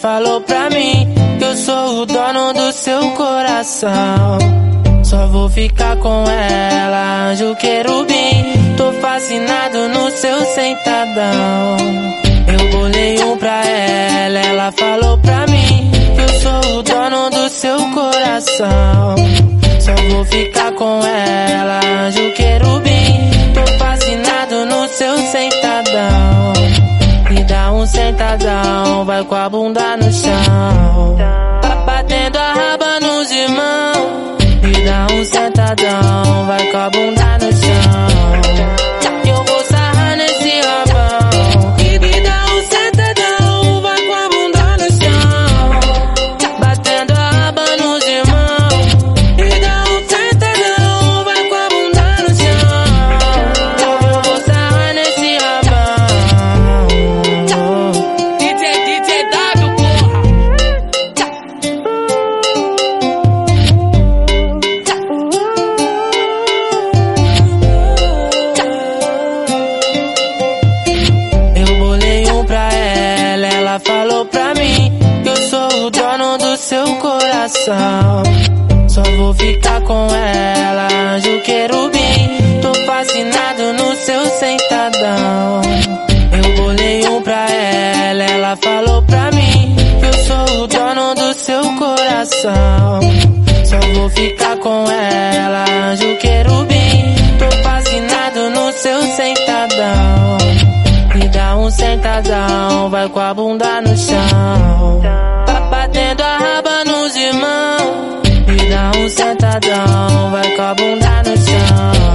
falou pra mim que eu sou o dono do seu coração. Só vou ficar com ela, anjo querubim. Tô fascinado no seu sentadão. Eu bolei um pra ela, ela falou pra mim que eu sou o dono do seu coração. Só vou ficar com ela, anjo querubim. Tô fascinado no seu sentadão. Vai com a bunda no chão. Tá batendo a raba nos irmãos. Me dá um sentadão, coração. Só vou ficar com ela, anjo querubim. Tô fascinado no seu sentadão. Eu bolei um pra ela, ela falou pra mim eu sou o dono do seu coração. Só vou ficar com ela, anjo querubim. Tô fascinado no seu sentadão. Me dá um sentadão, vai com a bunda no chão. alone, vai com a bunda no chão.